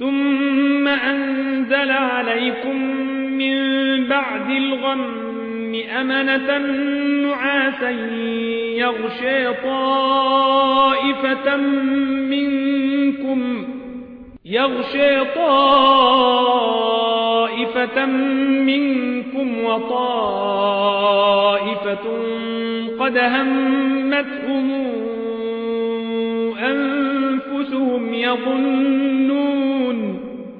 ثم أنزل عليكم من بعد الغم أمنة نعاسا يغشي طائفة منكم يغشي طائفة منكم وطائفة قد همتهم أنفسهم يظنون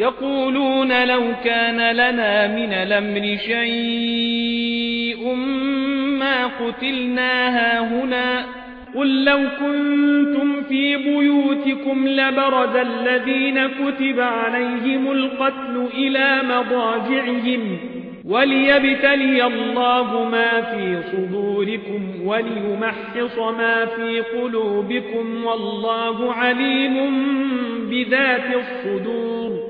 يقولون لو كان لنا من الأمر شيء ما قتلنا هاهنا قل لو كنتم في بيوتكم لبرز الذين كتب عليهم القتل إلى مضاجعهم وليبتلي الله ما في صدوركم وليمحص ما في قلوبكم والله عليم بذات الصدور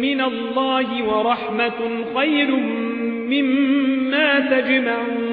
من الله ورحمة خير مما تجمعون.